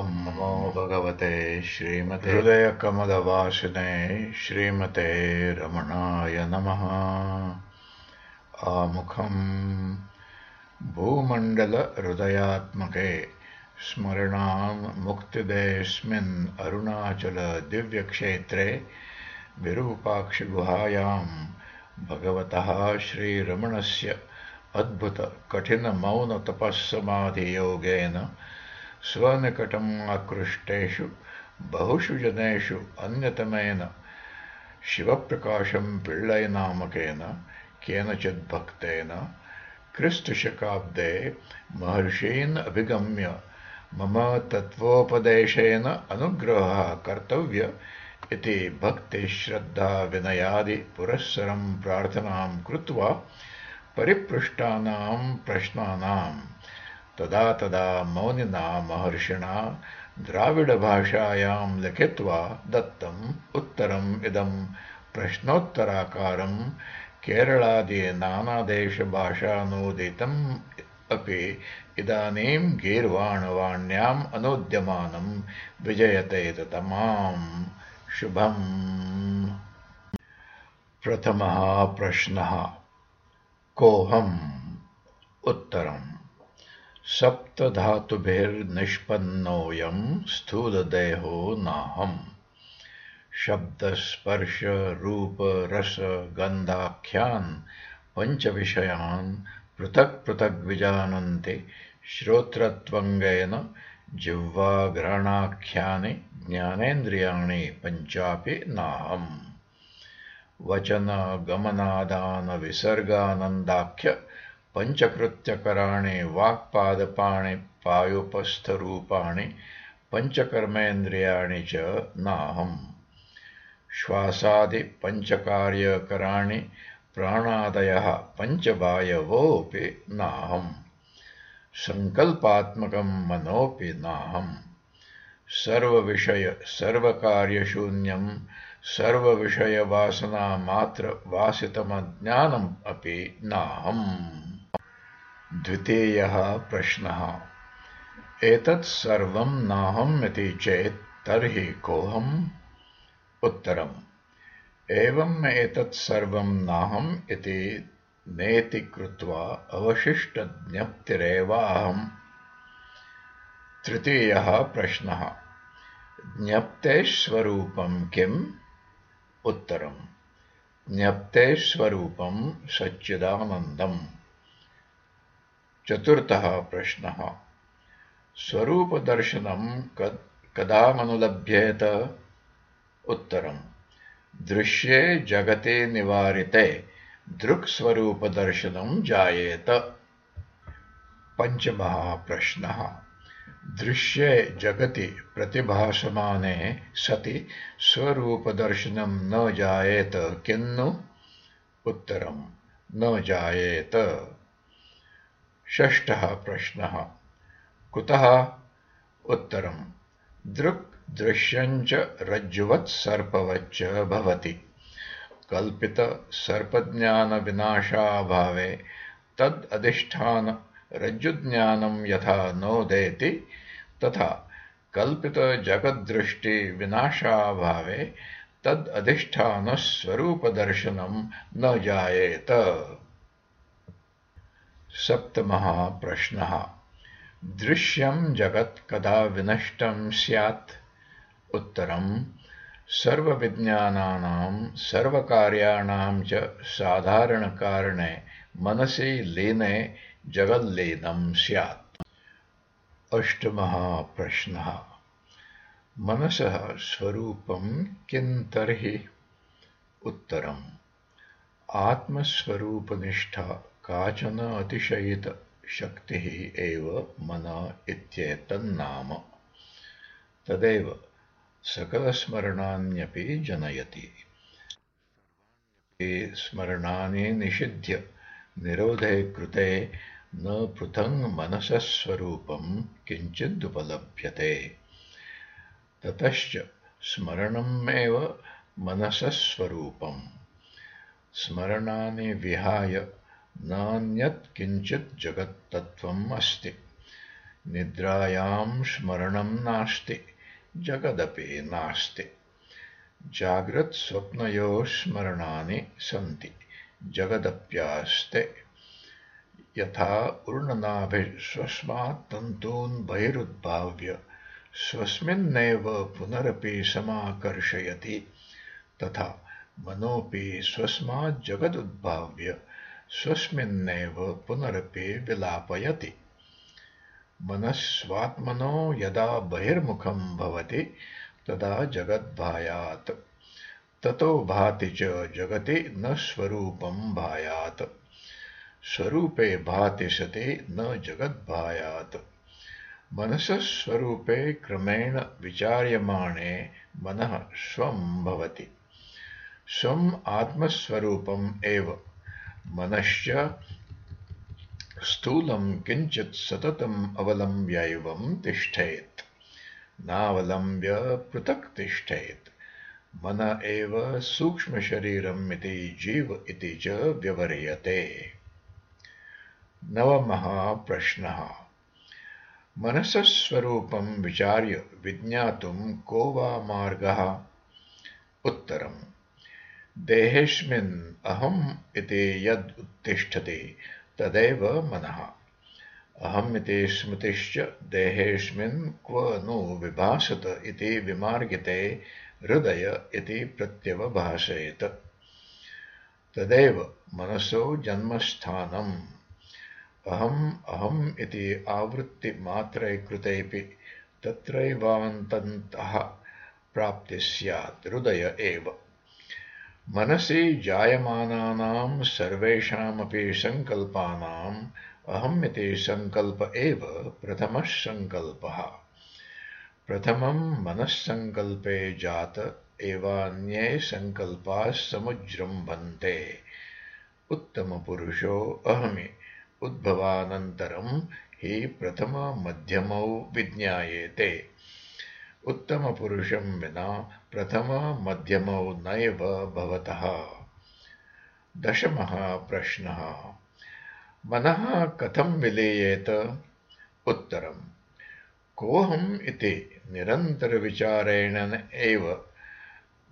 नमो भगवते श्रीमते हृदयकमलवासिने श्रीमते रमणाय नमः। आमुखम् भूमण्डलहृदयात्मके स्मरणान् मुक्तिदेऽस्मिन् अरुणाचलदिव्यक्षेत्रे विरूपाक्षिगुहायाम् भगवतः श्रीरमणस्य अद्भुतकठिनमौनतपःसमाधियोगेन स्वनिकटम् आकृष्टेषु बहुषु जनेषु अन्यतमेन शिवप्रकाशम् पिळ्ळैनामकेन केनचिद्भक्तेन क्रिस्तशकाब्दे महर्षीन् अभिगम्य मम तत्त्वोपदेशेन अनुग्रहः कर्तव्य इति भक्तिश्रद्धाविनयादिपुरःसरम् प्रार्थनाम् कृत्वा परिपृष्टानाम् प्रश्नानाम् तदा तदा मौनिना महर्षिणा द्राविडभाषायाम् लिखित्वा दत्तम् उत्तरम् इदम् प्रश्नोत्तराकारम् केरलादिनानादेशभाषानूदितम् अपि इदानीम् गीर्वाणवाण्याम् अनुद्यमानम् विजयते तमाम् शुभम्। प्रथमः प्रश्नः। कोऽहम् उत्तरम् सप्तधातुभिर्निष्पन्नोऽयम् स्थूलदेहो नाहम्। शब्दस्पर्शरूपरसगन्धाख्यान् पञ्चविषयान् पृथक्पृथग्विजानन्ति श्रोत्रत्वङ्गेन जिह्वाघ्राणाख्यानि ज्ञानेन्द्रियाणि पञ्चापि नाहम्। वचनगमनादानविसर्गानन्दाख्य पञ्चकृत्यकराणि वाक्पादपाणि पायुपस्थरूपाणि पञ्चकर्मेन्द्रियाणि च नाहम्। श्वासादिपञ्चकार्यकराणि प्राणादयः पञ्चवायवोऽपि नाहम्। सङ्कल्पात्मकम् मनोऽपि नाहम्। सर्वविषय सर्वकार्यशून्यम् सर्वविषयवासनामात्रवासितमज्ञानम् अपि नाहम् द्वितीयः प्रश्नः। एतत् सर्वम् नाहम् इति चेत् तर्हि कोऽहम्? उत्तरम्। एवम् एतत् सर्वम् नाहम् इति नेति कृत्वा अवशिष्टज्ञप्तिरेवाहम् तृतीयः प्रश्नः। ज्ञप्ते स्वरूपम् किम्? उत्तरम्। ज्ञप्ते स्वरूपम् सच्चिदानन्दम् चतुर्थः प्रश्नः। स्वरूपदर्शनम् कदामनुलभ्येत उत्तरम्। दृश्ये जगति निवारिते दृक्स्वरूपदर्शनम् जायेत। पञ्चमः प्रश्नः। दृश्ये जगति प्रतिभासमाने सति स्वरूपदर्शनम् न जायेत किन्नु? उत्तरम्। न जायेत षष्ठः प्रश्नः। कुतः? उत्तरम्। दृक् दृश्यञ्च रज्जुवत्सर्पवच्च भवति। कल्पितसर्पज्ञानविनाशाभावे तदधिष्ठानरज्जुज्ञानम् यथा नोदेति तथा कल्पितजगद्दृष्टिविनाशाभावे तदधिष्ठानस्वरूपदर्शनम् न जायेत सप्तमः प्रश्नः दृश्यम् जगत् कदा विनष्टम् स्यात्? उत्तरम् सर्वविज्ञानानाम् सर्वकार्याणाम् च साधारणकारणे मनसि लीने जगल्लीनम् स्यात्। अष्टमः प्रश्नः मनसः स्वरूपम् किम् तर्हि? उत्तरम् आत्मस्वरूपनिष्ठा काचन अतिशयितशक्तिः एव मन इत्येतन्नाम। तदेव सकलस्मरणान्यपि जनयति। स्मरणानि निषिध्य निरोधे कृते न पृथङ् मनसः स्वरूपम् किञ्चिदुपलभ्यते। ततश्च स्मरणमेव मनसः स्वरूपम् स्मरणानि विहाय नान्यत् किञ्चित् जगत्तत्त्वम् अस्ति। निद्रायां स्मरणं नास्ति जगदपि नास्ति। जाग्रत्स्वप्नयोः स्मरणानि सन्ति जगदप्यास्ते। यथा ऊर्णनाभिः स्वस्मात् तन्तून् बहिरुद्भाव्य स्वस्मिन्नेव पुनरपि समाकर्षयति। तथा मनोऽपि स्वस्मात् जगदुद्भाव्य स्वस्मिन्नेव पुनरपि विलापयति। मनस्वात्मनो यदा बहिर्मुखं भवति तदा जगद्भायात्। ततो भाति च जगति न स्वरूपं भायात्। स्वरूपे भाति सति न जगद्भायात्। मनसस्वरूपे क्रमेण विचार्यमाणे मनः स्वं भवति। स्वम् आत्मस्वरूपम् एव मनश्च स्थूलं किञ्चित् सततम् अवलम्ब्यैवं तिष्ठेत्। नावलम्ब्य पृथक् तिष्ठेत्। मन एव सूक्ष्मशरीरम् इति जीव इति च व्यवह्रियते नवमः प्रश्नः मनसस्वरूपं विचार्य विज्ञातुं को वा मार्गः? उत्तरम् देहेऽस्मिन् अहम् इति यद् उत्तिष्ठति तदेव मनः। अहमिति स्मृतिश्च देहेऽस्मिन् क्व नु विभासत इति विमार्गिते हृदय इति प्रत्यवभाषेत। तदेव मनसो जन्मस्थानम्। अहम् अहम् इति आवृत्तिमात्रैकृतेऽपि तत्रैवान्तन्तः प्राप्ति स्यात् हृदय एव मनसि जायमानानां सर्वेषामपि सङ्कल्पानाम् अहमिति सङ्कल्प एव प्रथमः सङ्कल्पः। प्रथमम् मनःसङ्कल्पे जात एवान्ये सङ्कल्पाः समुजृम्भन्ते उत्तमपुरुषो अहमि। उद्भवानन्तरम् हि प्रथममध्यमौ विज्ञायेते उत्तमपुरुषं विना प्रथममध्यमौ नैव भवतः। दशमः प्रश्नः। मनः कथं विलीयेत? उत्तरम्। कोऽहम् इति निरन्तरविचारेण एव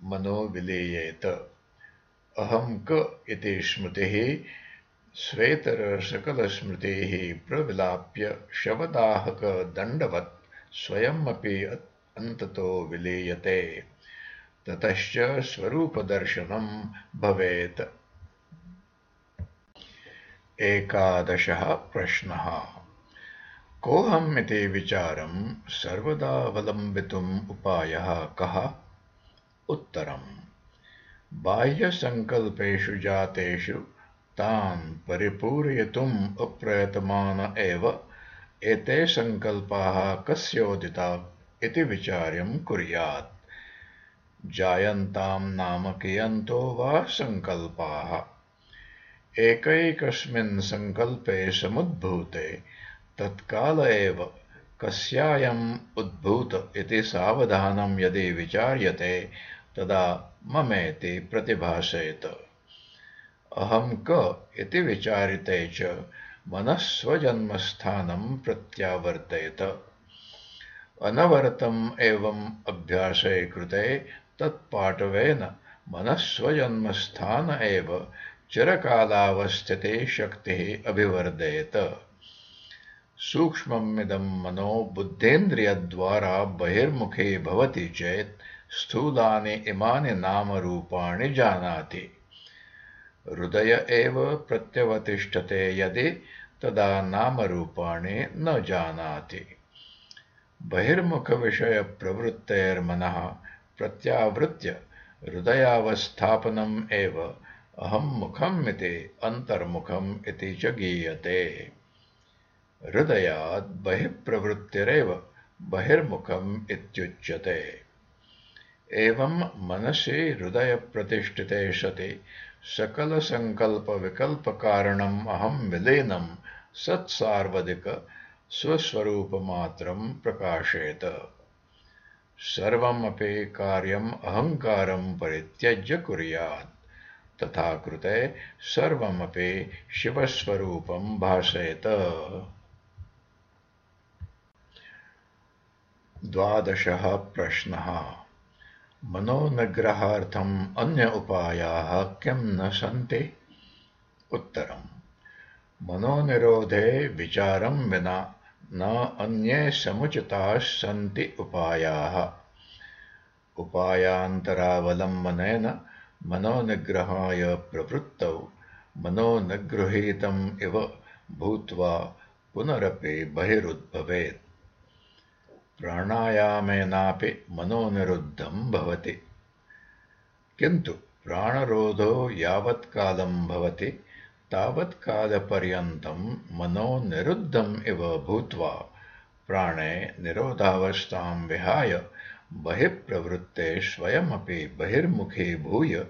मनो विलीयेत। अहं क इति स्मृतिः स्वेतरसकलस्मृतिः प्रविलाप्य शवदाहकदण्डवत् स्वयमपि अन्ततो विलीयते। ततश्च स्वरूपदर्शनं भवेत्। एकादशः प्रश्नः। कोऽहम् इति विचारम् सर्वदावलम्बितुम् उपायः कः? उत्तरम्। बाह्यसङ्कल्पेषु जातेषु तान् परिपूरयितुम् अप्रयतमान एव। एते सङ्कल्पाः कस्योदिता इति विचार्यम् कुर्यात्। जायन्ताम् नाम कियन्तो वा सङ्कल्पाः। एकैकस्मिन् सङ्कल्पे समुद्भूते तत्काल एव कस्यायम् उद्भूत इति सावधानं यदि विचार्यते तदा ममेति प्रतिभासेत। अहं क इति विचारिते च मनः स्वजन्मस्थानं प्रत्यावर्तेत अनवरतम् एवम् अभ्यासे कृते तत्पाटवेन मनः स्वजन्मस्थान एव चिरकालावस्थिते शक्तिः अभिवर्धयेत सूक्ष्ममिदं मनो बुद्धेन्द्रियद्वारा बहिर्मुखे भवति चेत् स्थूलानि इमानि नामरूपाणि जानाति। हृदय एव प्रत्यवतिष्ठते यदि तदा नामरूपाणि न जानाति बहिर्मुखविषयप्रवृत्तेर्मनः प्रत्यावृत्य हृदयावस्थापनम् एव अहं मुखम् इति अन्तर्मुखम् इति च गीयते। हृदयात् बहिःप्रवृत्तिरेव बहिर्मुखम् इत्युच्यते। एवं मनसि हृदयप्रतिष्ठिते सति सकलसङ्कल्पविकल्पकारणम् अहं विलीनं सत्सार्वदिक स्वस्वरूपमात्रं प्रकाशेत। सर्वमपि कार्यम् अहङ्कारं परित्यज्य कुर्यात्। तथा कृते सर्वमपि शिवस्वरूपं भासेत द्वादशः प्रश्नः। मनोनिग्रहार्थम् अन्य उपायाः किं न सन्ति? उत्तरम्। मनोनिरोधे विचारं विना न अन्ये समुचिताः सन्ति उपायाः। उपायान्तरावलम्बनेन मनोनिग्रहाय प्रवृत्तौ मनोनिगृहीतम् इव भूत्वा पुनरपि बहिरुद्भवेत्। प्राणायामेनापि मनोनिरुद्धं भवति। किन्तु प्राणरोधो यावत्कालं भवति तावत्कालपर्यन्तं मनोनिरुद्धम् इव भूत्वा प्राणे निरोधावस्थां विहाय बहिःप्रवृत्ते स्वयमपि बहिर्मुखी भूय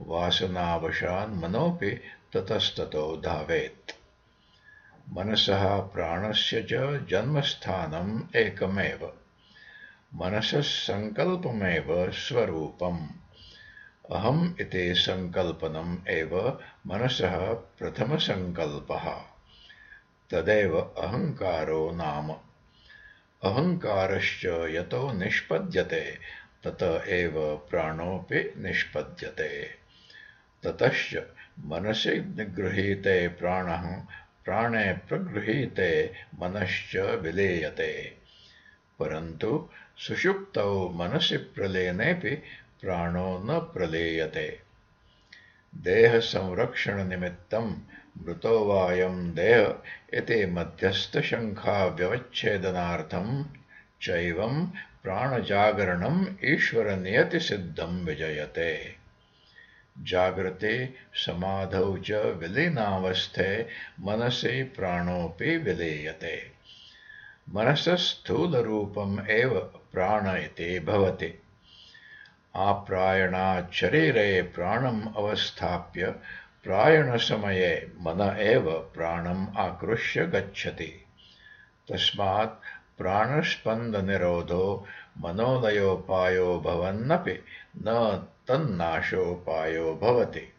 वासनावशान्मनोऽपि ततस्ततो धावेत्। मनसः प्राणस्य च जन्मस्थानम् एकमेव। मनसः सङ्कल्पमेव स्वरूपम् अहम् इति सङ्कल्पनम् एव मनसः प्रथमसङ्कल्पः। तदेव अहङ्कारो नाम। अहङ्कारश्च यतो निष्पद्यते तत एव प्राणोऽपि निष्पद्यते। ततश्च मनसि निगृहीते प्राणः प्राणे प्रगृहीते मनश्च विलीयते। परन्तु सुषुप्तौ मनसि प्रलीनेऽपि प्राणो न प्रलीयते मृतो वायम् देह इति मध्यस्थशङ्खाव्यवच्छेदनार्थम् चैवम् प्राणजागरणम् ईश्वरनियतिसिद्धम् विजयते। जागृते समाधौ च विलीनावस्थे मनसि प्राणोऽपि विलीयते। मनसः स्थूलरूपम् एव प्राण इति भवति आप्रायणात् शरीरे प्राणम् अवस्थाप्य प्रायणसमये मन एव प्राणम् आकृष्य गच्छति। तस्मात् प्राणस्पन्दनिरोधो मनोलयोपायो भवन्नपि न तन्नाशोपायो भवति।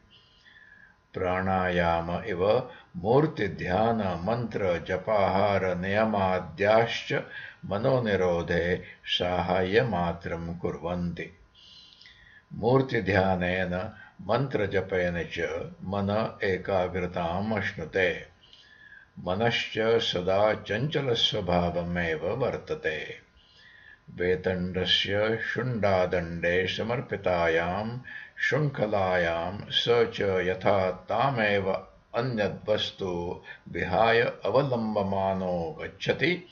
प्राणायाम इव मूर्तिध्यानमन्त्रजपाहारनियमाद्याश्च मनोनिरोधे साहाय्यमात्रम् कुर्वन्ति मूर्तिध्यानेन मन्त्रजपेन च मन एकाग्रताम् अश्नुते। मनश्च सदा चञ्चलस्वभावमेव वर्तते। वेतण्डस्य शुण्डादण्डे समर्पितायाम् शृङ्खलायाम् स च यथा तामेव अन्यद्वस्तु विहाय अवलम्बमानो गच्छति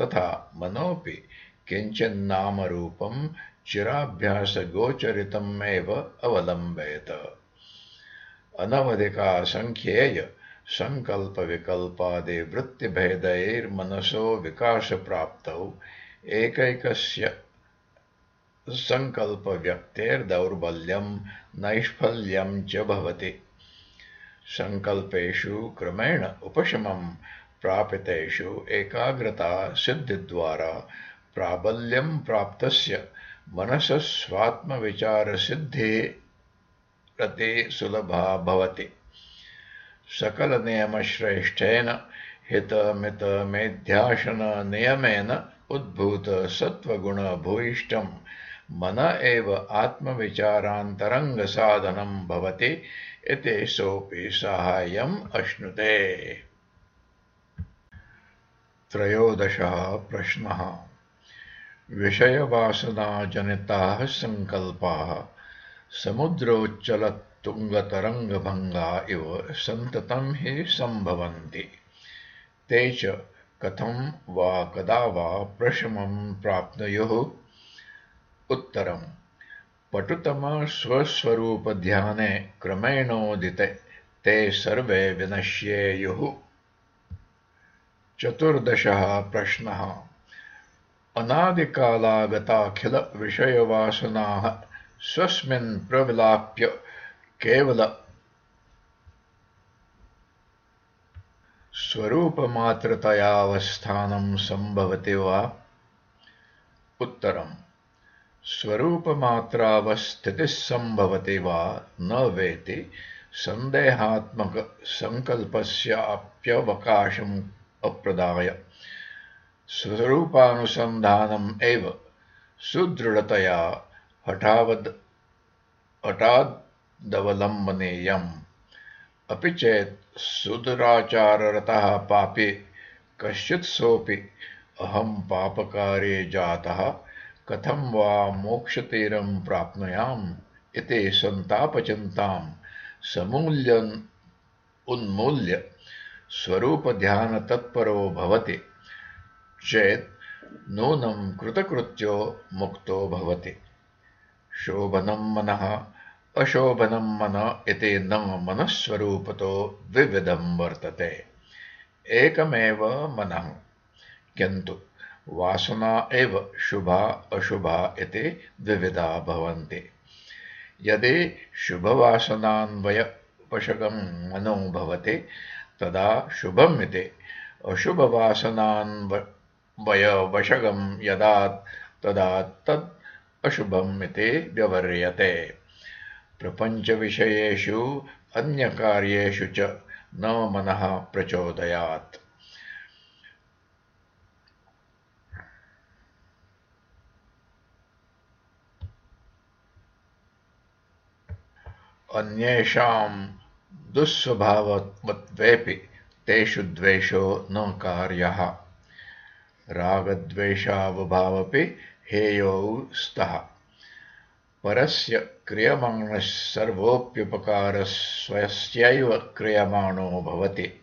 तथा मनोऽपि किञ्चिन्नामरूपम् चिराभ्यासगोचरितम् एव अवलम्बेत। अनवधिकासङ्ख्येय सङ्कल्पविकल्पादिवृत्तिभेदैर्मनसो विकासप्राप्तौ। एकैकस्य सङ्कल्पव्यक्तेर्दौर्बल्यम् नैष्फल्यम् च भवति। सङ्कल्पेषु क्रमेण उपशमम् प्रापितेषु एकाग्रता सिद्धिद्वारा प्राबल्यम् प्राप्तस्य मनसः स्वात्मविचारसिद्धिरति सुलभा भवति सकलनियमश्रेष्ठेन हितमितमेध्यासननियमेन उद्भूतसत्त्वगुणभूयिष्ठम् मन एव आत्मविचारान्तरङ्गसाधनम् भवति इति सोऽपि साहाय्यम् अश्नुते त्रयोदशः प्रश्नः विषयवासनाजनिताः सङ्कल्पाः समुद्रोच्चलत्तुङ्गतरङ्गभङ्गा इव सन्ततं हि सम्भवन्ति। ते च कथं वा कदा वा प्रशमं प्राप्नुयुः। उत्तरम् पटुतमस्वस्वरूपध्याने क्रमेणोदिते ते सर्वे विनश्येयुः। चतुर्दशः प्रश्नः अनादिकालागताखिलविषयवासनाः स्वस्मिन् प्रविलाप्य केवल स्वरूपमात्रतयावस्थानं सम्भवति वा? उत्तरम्। स्वरूपमात्रावस्थितिः सम्भवति वा? न वेति। सन्देहात्मकसङ्कल्पस्याप्यवकाशम् अप्रदाय स्वरूपानुसन्धानम् एव। सुदृढतया हठावद् हठादवलम्बनेयम् अपि चेत् सुदुराचाररतः पापे कश्चित्सोऽपि अहम् पापकार्ये जातः कथं वा मोक्षतीरं प्राप्नुयाम् इति सन्तापचिन्ताम् समूल्यन् उन्मूल्य स्वरूपध्यानतत्परो भवति चेत् नूनं कृतकृत्यो मुक्तो भवति। शोभनं मनः अशोभनं मन इति न मनःस्वरूपतो द्विविधं वर्तते। एकमेव मनः किन्तु वासना एव शुभा अशुभा इति द्विविधा भवन्ति। यदि शुभवासनान्वयपशकं मनो भवति तदा शुभम् इति अशुभवासनान्वयवशकं यदा तदा तद् अशुभम् इति व्यवह्रियते प्रपञ्चविषयेषु अन्यकार्येषु च न मनः प्रचोदयात्। अन्येषाम् दुःस्वभावत्वेऽपि तेषु द्वेषो न कार्यः रागद्वेषावभावपि हेयौ स्तः। परस्य क्रियमाणः सर्वोऽप्युपकारः स्वस्यैव क्रियमाणो भवति।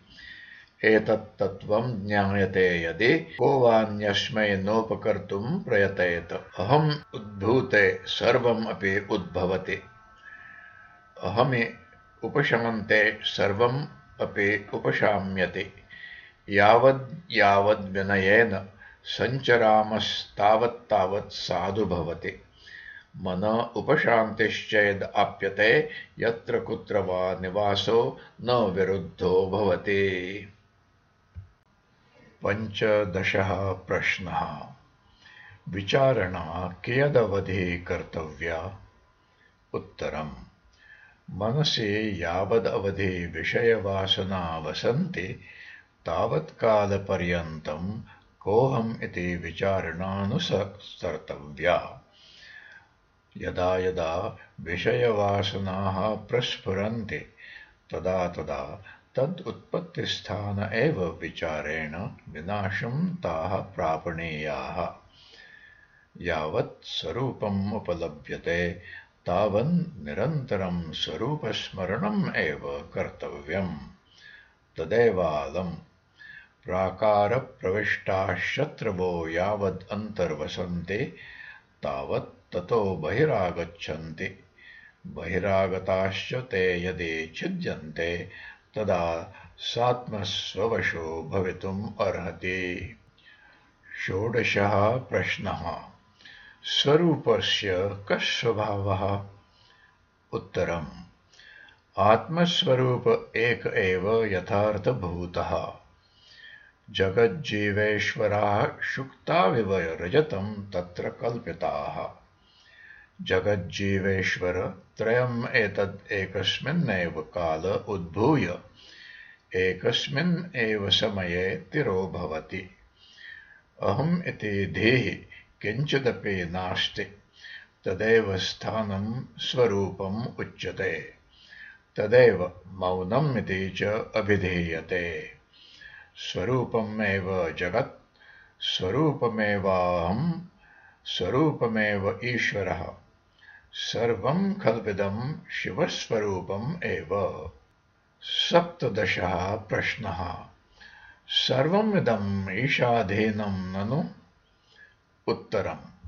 एतत्तत्त्वम् ज्ञायते यदि को वान्यस्मै नोपकर्तुम् प्रयतेत। अहम् उद्भूते सर्वम् अपि उद्भवति। अहमि उपशमन्ते सर्वम् अपि उपशाम्यति। यावद्यावद्विनयेन सञ्चरामस्तावत्तावत् साधु भवति। मन उपशान्तिश्चेद् आप्यते यत्र कुत्र वा निवासो न विरुद्धो भवति। पञ्चदशः प्रश्नः। विचारणा कियदवधि कर्तव्या? उत्तरम्। मनसि यावदवधि विषयवासना वसन्ति तावत्कालपर्यन्तम् कोऽहम् इति विचारणानुसर्तव्या। यदा यदा विषयवासनाः प्रस्फुरन्ति तदा तदा तद् उत्पत्तिस्थान एव विचारेण विनाशं ताः प्रापणीयाः। यावत् स्वरूपम् उपलभ्यते तावन् निरन्तरं स्वरूपस्मरणम् एव कर्तव्यम्। तदेवालम् प्राकारप्रविष्टाः शत्रवो यावद् अन्तर्वसन्ति तावत् ततो बहिरागच्छन्ति। बहिरागताश्च ते यदि छिद्यन्ते तदा सात्मस्ववशो भवितुम् अर्हति। षोडशः प्रश्नः। स्वरूपस्य कः स्वभावः उत्तरम्। आत्मस्वरूप एक एव यथार्थभूतः जगज्जीवेश्वराः शुक्ताविव रजतम् तत्र कल्पिताः। जगज्जीवेश्वर त्रयम् एतद् एकस्मिन्नेव काल उद्भूय एकस्मिन् एव समये तिरो भवति। अहम् इति धीः किञ्चिदपि नास्ति। तदेव स्थानं स्वरूपम् उच्यते। तदेव मौनम् इति च अभिधीयते स्वरूपमेव जगत् स्वरूपमेवाहम् स्वरूपमेव ईश्वरः। सर्वम् खल्विदम् शिवस्वरूपम् एव। सप्तदशः प्रश्नः। सर्वमिदम् ईशाधीनम् ननु। उत्तरम्।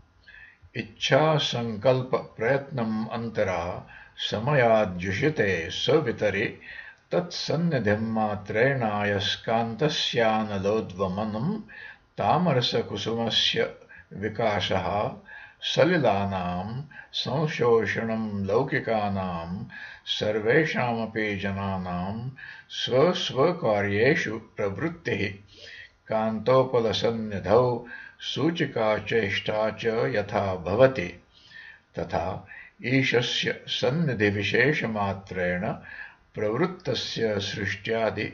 इच्छासङ्कल्पप्रयत्नम् अन्तरा समयाद्युषिते सवितरि तत्सन्निधिम् मात्रेणायस्कान्तस्यानलोद्वमनम् तामरसकुसुमस्य विकासः सलिलानाम् संशोषणम् लौकिकानाम् सर्वेषामपि जनानाम् स्वस्वकार्येषु प्रवृत्तिः कान्तोपलसन्निधौ सूचिका चेष्टा च यथा भवति तथा ईशस्य सन्निधिविशेषमात्रेण प्रवृत्तस्य सृष्ट्यादि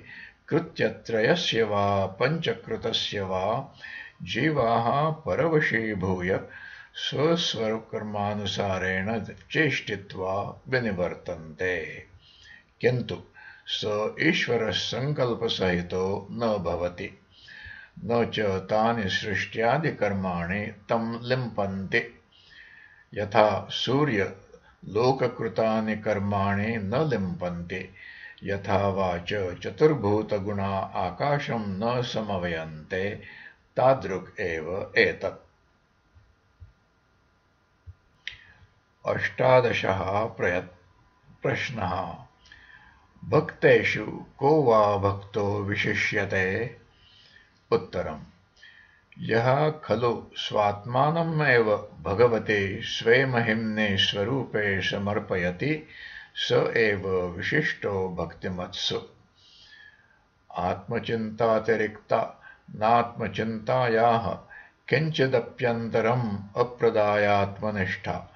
कृत्यत्रयस्य वा पञ्चकृतस्य वा जीवाः परवशीभूय स्वस्वकर्मानुसारेण चेष्टित्वा विनिवर्तन्ते। किन्तु स ईश्वरः सङ्कल्पसहितो न भवति। न च तानि सृष्ट्यादिकर्माणि तं लिम्पन्ति। यथा सूर्य लोककृतानि कर्माणि न लिम्पन्ति। यथा वाच चतुर्भूतगुणा आकाशं न समवयन्ते तादृक् एव एतत्। अष्टादशः प्रयत् प्रश्नः। भक्तेषु को वा भक्तो विशिष्यते? उत्तरम् यः खलु स्वात्मानमेव भगवते स्वे महिम्ने स्वरूपे समर्पयति स एव विशिष्टो भक्तिमत्सु। आत्मचिन्तातिरिक्ता नात्मचिन्तायाः किञ्चिदप्यन्तरम् अप्रदायात्मनिष्ठा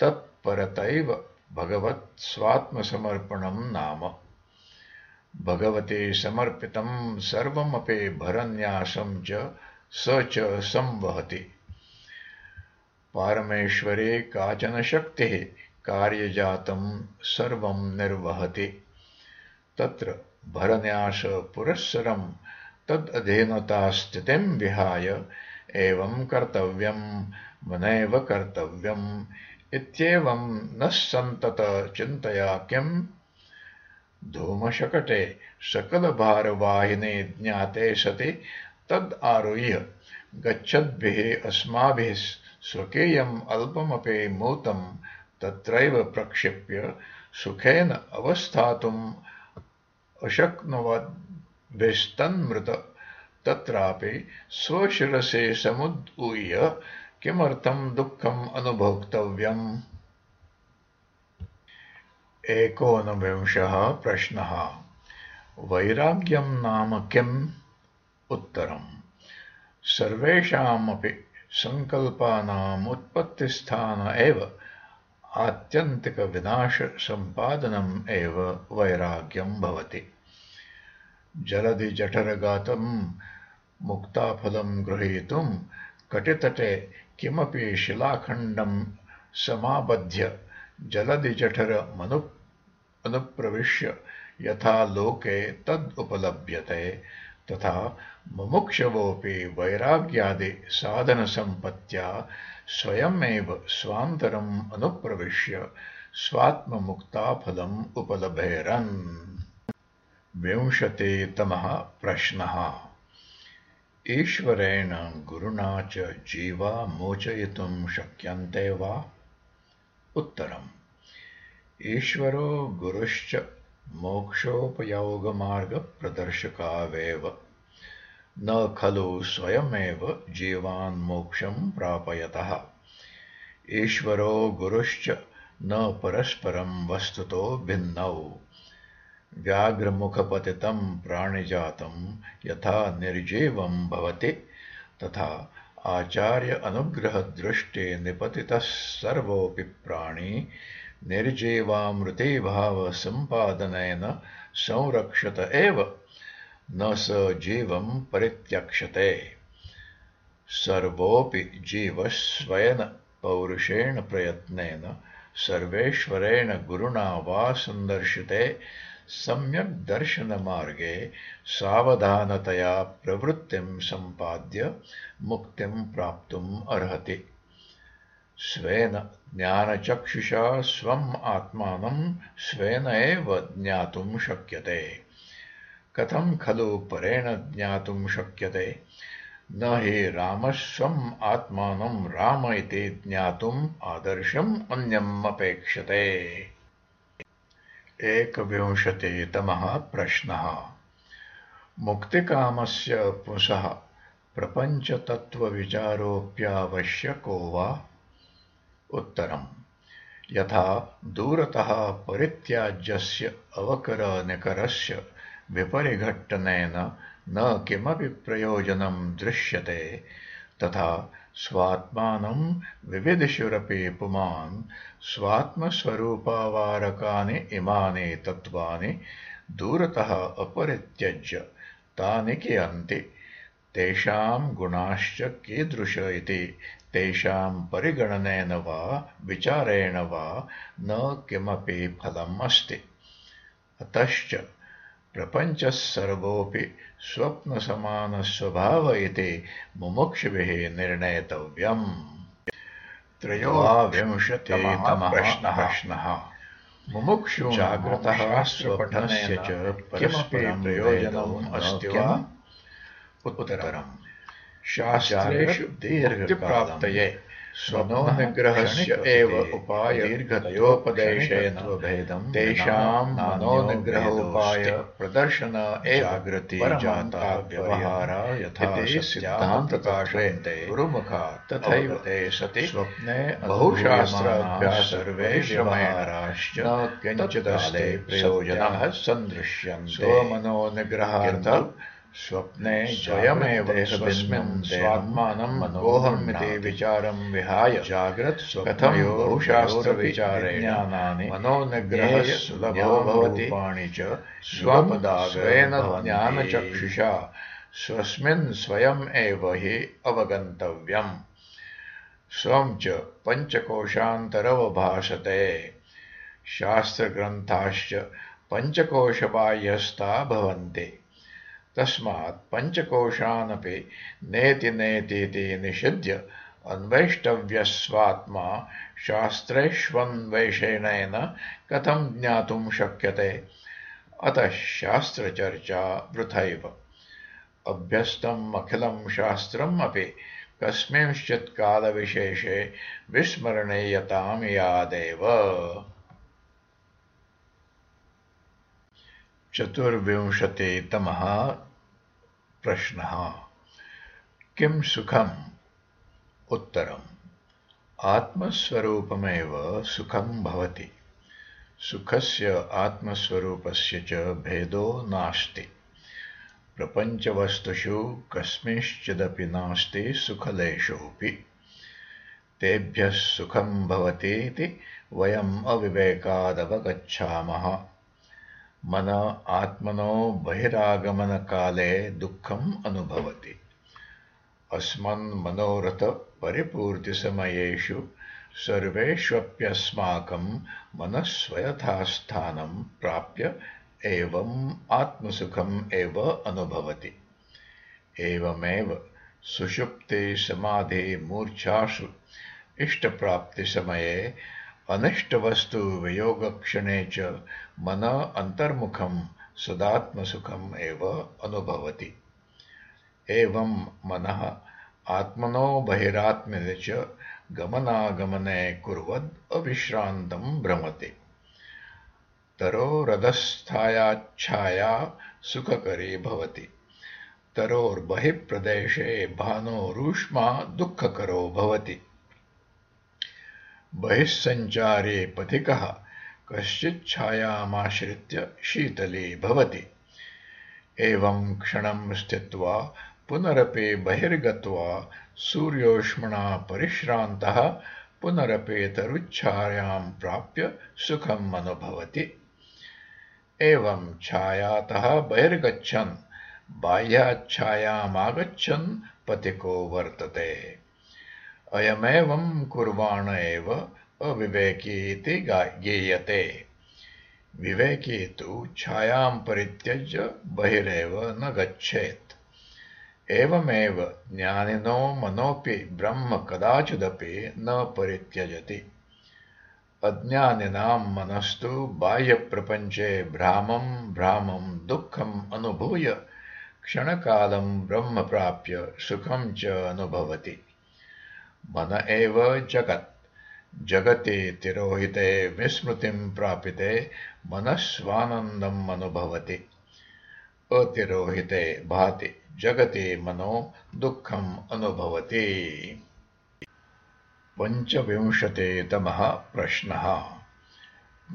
तत्परतैव भगवत्स्वात्मसमर्पणम् नाम। भगवते समर्पितं सर्वमपि भरन्यासं च स च संवहति। पारमेश्वरे काचन शक्तिः कार्यजातं सर्वं निर्वहति। तत्र भरन्यासपुरःसरं तदधीनतास्थितिं विहाय एवं कर्तव्यं मनैव कर्तव्यम् इत्येवं नः सन्ततचिन्तया किम्? धूमशकटे सकलभारवाहिने ज्ञाते सति तद् आरुह्य गच्छद्भिः अस्माभिः स्वकीयम् अल्पमपि मूतं तत्रैव प्रक्षिप्य सुखेन अवस्थातुम् अशक्नुवद्भिस्तन्मृत। तत्रापि स्वशिरसे समुद्ऊह्य किमर्थं दुःखम् अनुभोक्तव्यम्? एकोनविंशः प्रश्नः। वैराग्यं नाम किम् उत्तरम्। सर्वेषामपि सङ्कल्पानाम् उत्पत्तिस्थान एव। आत्यन्तिकविनाशसम्पादनम् एव वैराग्यं भवति। जलधिजठरगातं मुक्ताफलं गृहीतुं कटितटे किमपि शिलाखण्डं समाबध्य जलधिजठरमनु अनुप्रविश्य यथा लोके तदुपलभ्यते तथा मुमुक्षवोऽपि वैराग्यादिसाधनसम्पत्त्या स्वयमेव स्वान्तरम् अनुप्रविश्य स्वात्ममुक्ताफलम् उपलभेरन्। विंशतितमः प्रश्नः। ईश्वरेण गुरुणा च जीवा मोचयितुं शक्यन्ते वा? उत्तरम्। ईश्वरो गुरुश्च मोक्षोपयोगमार्गप्रदर्शकावेव। न खलु स्वयमेव जीवान् मोक्षं प्रापयतः। ईश्वरो गुरुश्च न परस्परं वस्तुतो भिन्नौ। व्याघ्रमुखपतितं प्राणिजातं यथा निर्जीवं भवति तथा आचार्य अनुग्रहदृष्टे निपतितः सर्वोऽपि प्राणी निर्जीवामृतिभावसम्पादनेन संरक्षत एव न स जीवं परित्यक्षते। सर्वोऽपि जीवस्वयन पौरुषेण प्रयत्नेन सर्वेश्वरेण गुरुणा वा सन्दर्शिते। सम्यग्दर्शनमार्गे सावधानतया प्रवृत्तिं सम्पाद्य मुक्तिं प्राप्तुम् अर्हति स्वेन ज्ञानचक्षुषा स्वम् आत्मानं स्वेन एव ज्ञातुं शक्यते। कथं खलु परेण ज्ञातुं शक्यते? न हि रामस्वम् आत्मानं राम इति ज्ञातुम् आदर्शम् अन्यम् अपेक्षते। एकविंशतितमः प्रश्नः। मुक्तिकामस्य पुंसः। प्रपञ्चतत्त्वविचारोऽप्यावश्यको वा उत्तरम्। यथा दूरतः परित्याज्यस्य अवकरनिकरस्य विपरिघट्टनेन न किमपि प्रयोजनं दृश्यते तथा स्वात्मानं विविदिषुरपि पुमान् स्वात्मस्वरूपावारकानि इमानि तत्त्वानि दूरतः अपरित्यज्य तानि कियन्ति तेषाम् गुणाश्च कीदृश इति? तेषाम् परिगणनेन वा विचारेण वा न किमपि फलम् अस्ति। अतश्च प्रपञ्चः सर्वोऽपि स्वप्नसमानस्वभाव इति मुमुक्षुभिः निर्णेतव्यम्। त्रयोविंशतितमः प्रश्नः। मुमुक्षु जाग्रतः स्वपठनस्य च किमपि प्रयोजनम् अस्ति वा उत्तरम्। शास्त्रेषु दीर्घप्राप्तये स्वनोनिग्रहस्य एव उपाय दीर्घतयोपदेशेन तेषाम् मनोनिग्रहोपाय प्रदर्शन एवाग्रति जाता व्यवहारा यथा सिद्धान्तकाशयन्ते गुरुमुखात् तथैव ते सति। स्वप्ने बहुशास्त्राभ्यास सर्वे व्यवहाराश्च किञ्चिदस्ते प्रयोजनः सन्दृश्यन्ते। स्वमनोनिग्रहार्थम् स्वप्ने स्वयमेव स्वस्मिन् स्वात्मानम् मनोहमिति विचारम् विहाय। जाग्रत् मनोनिग्रहः सुलभो भवति। वाणि च स्वपदाग्रेण ज्ञानचक्षुषा। स्वस्मिन् स्वयम् एव हि अवगन्तव्यम्। स्वं च पञ्चकोशान्तरवभाषते शास्त्रग्रन्थाश्च पञ्चकोशबाह्यस्था भवन्ति तस्मात् पञ्चकोशानपि नेति नेतीति निषिध्य अन्वेष्टव्यस्वात्मा शास्त्रेष्वन्वेषणेन कथम् ज्ञातुम् शक्यते? अतः शास्त्रचर्चा वृथैव। अभ्यस्तम् अखिलम् शास्त्रम् अपि कस्मिंश्चित् कालविशेषे विस्मरणीयताम् यादेव। चतुर्विंशतितमः प्रश्नः। किं सुखम्? उत्तरम्। आत्मस्वरूपमेव सुखं भवति। सुखस्य आत्मस्वरूपस्य च भेदो नास्ति। प्रपञ्चवस्तुषु कस्मिंश्चिदपि नास्ति सुखलेशोऽपि। तेभ्यः सुखं भवतीति वयम् अविवेकादवगच्छामः मन आत्मनो बहिरागमनकाले दुःखम् अनुभवति। अस्मन्मनोरथपरिपूर्तिसमयेषु सर्वेष्वप्यस्माकम् मनस्वयथास्थानम् प्राप्य एवम् आत्मसुखम् एव अनुभवति। एवमेव सुषुप्तिसमाधिमूर्च्छासु इष्टप्राप्तिसमये अनिष्टवस्तुवियोगक्षणे च मन अन्तर्मुखम् सदात्मसुखम् एव अनुभवति। एवं मनः आत्मनो बहिरात्मने च गमनागमने कुर्वद् अविश्रान्तम् भ्रमति। तरोरधस्थायाच्छाया सुखकरी भवति। तरोर्बहिःप्रदेशे भानोरूष्मा दुःखकरो भवति। बहिःसञ्चारे पथिकः कश्चिच्छायामाश्रित्य शीतली भवति। एवं क्षणं स्थित्वा पुनरपि बहिर्गत्वा सूर्योष्मणा परिश्रान्तः पुनरपि तरुच्छायां प्राप्य सुखम् अनुभवति। एवं छायातः बहिर्गच्छन् बाह्याच्छायामागच्छन् पथिको वर्तते अयमेवम् कुर्वाण एव अविवेकी इति गीयते विवेकी तु छायाम् परित्यज्य बहिरेव न गच्छेत्। एवमेव ज्ञानिनो मनोऽपि ब्रह्म कदाचिदपि न परित्यजति। अज्ञानिनाम् मनस्तु बाह्यप्रपञ्चे भ्रामम् भ्रामम् दुःखम् अनुभूय क्षणकालम् ब्रह्म प्राप्य सुखम् च अनुभवति मन एव जगत्। जगति तिरोहिते विस्मृतिम् प्रापिते मनस्वानन्दम् अनुभवति। अतिरोहिते भाति जगति मनो दुःखम् अनुभवति। पञ्चविंशतितमः प्रश्नः।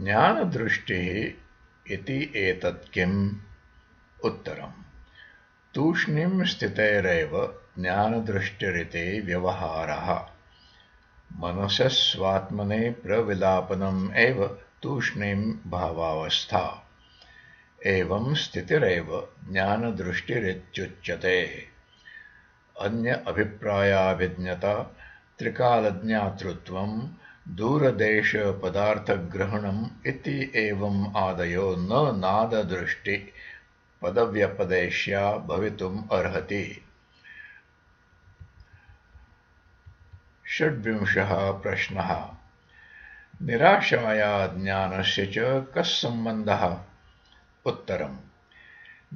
ज्ञानदृष्टिः इति एतत् किम्? उत्तरम्। तूष्णीम् स्थितेरेव ज्ञानदृष्टिरिति व्यवहारः। मनसः स्वात्मने प्रविलापनम् एव तूष्णीम् भावावस्था। एवं स्थितिरेव ज्ञानदृष्टिरित्युच्यते। अन्य अभिप्रायाभिज्ञता त्रिकालज्ञातृत्वम् दूरदेशपदार्थग्रहणम् इति एवम् आदयो न नाददृष्टि पदव्यपदेश्या भवितुम् अर्हति षड्विंशः प्रश्नः। निराशाया ज्ञानस्य च कः सम्बन्धः? उत्तरम्।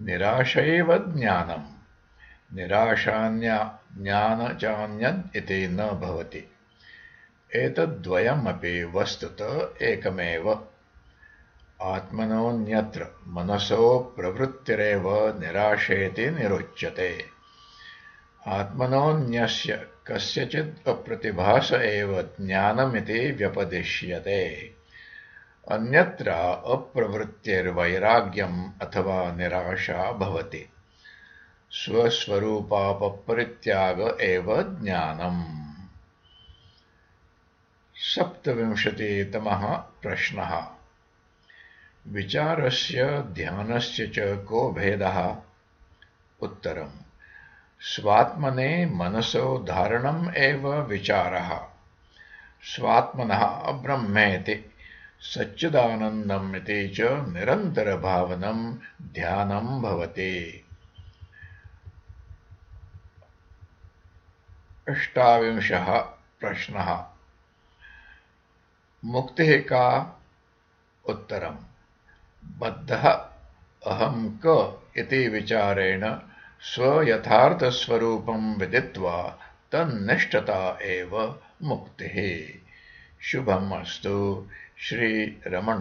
निराश एव ज्ञानम्। निराशान्यज्ञानचान्यद् इति न भवति। एतद्वयमपि वस्तुत एकमेव। आत्मनोऽन्यत्र मनसो प्रवृत्तिरेव निराशेति निरुच्यते। आत्मनोऽन्यस्य कस्यचित् अप्रतिभास एव ज्ञानमिति व्यपदिश्यते। अन्यत्र अप्रवृत्तिर्वैराग्यम् अथवा निराशा भवति। स्वस्वरूपापरित्याग एव ज्ञानम्। सप्तविंशतितमः प्रश्नः। विचारस्य ध्यानस्य च को भेदः? उत्तरम् स्वात्मने मनसो धारणम् एव विचारः। स्वात्मनः ब्रह्मेति सच्चिदानन्दम् इति च निरन्तरभावनम् ध्यानम् भवति। अष्टाविंशः प्रश्नः। मुक्तिः का? उत्तरम्। बद्धः अहम् क इति विचारेण स्वयथार्थस्वरूपम् विदित्वा तन्निष्ठता एव मुक्तिः। शुभम् अस्तु श्रीरमणार्पणमस्तु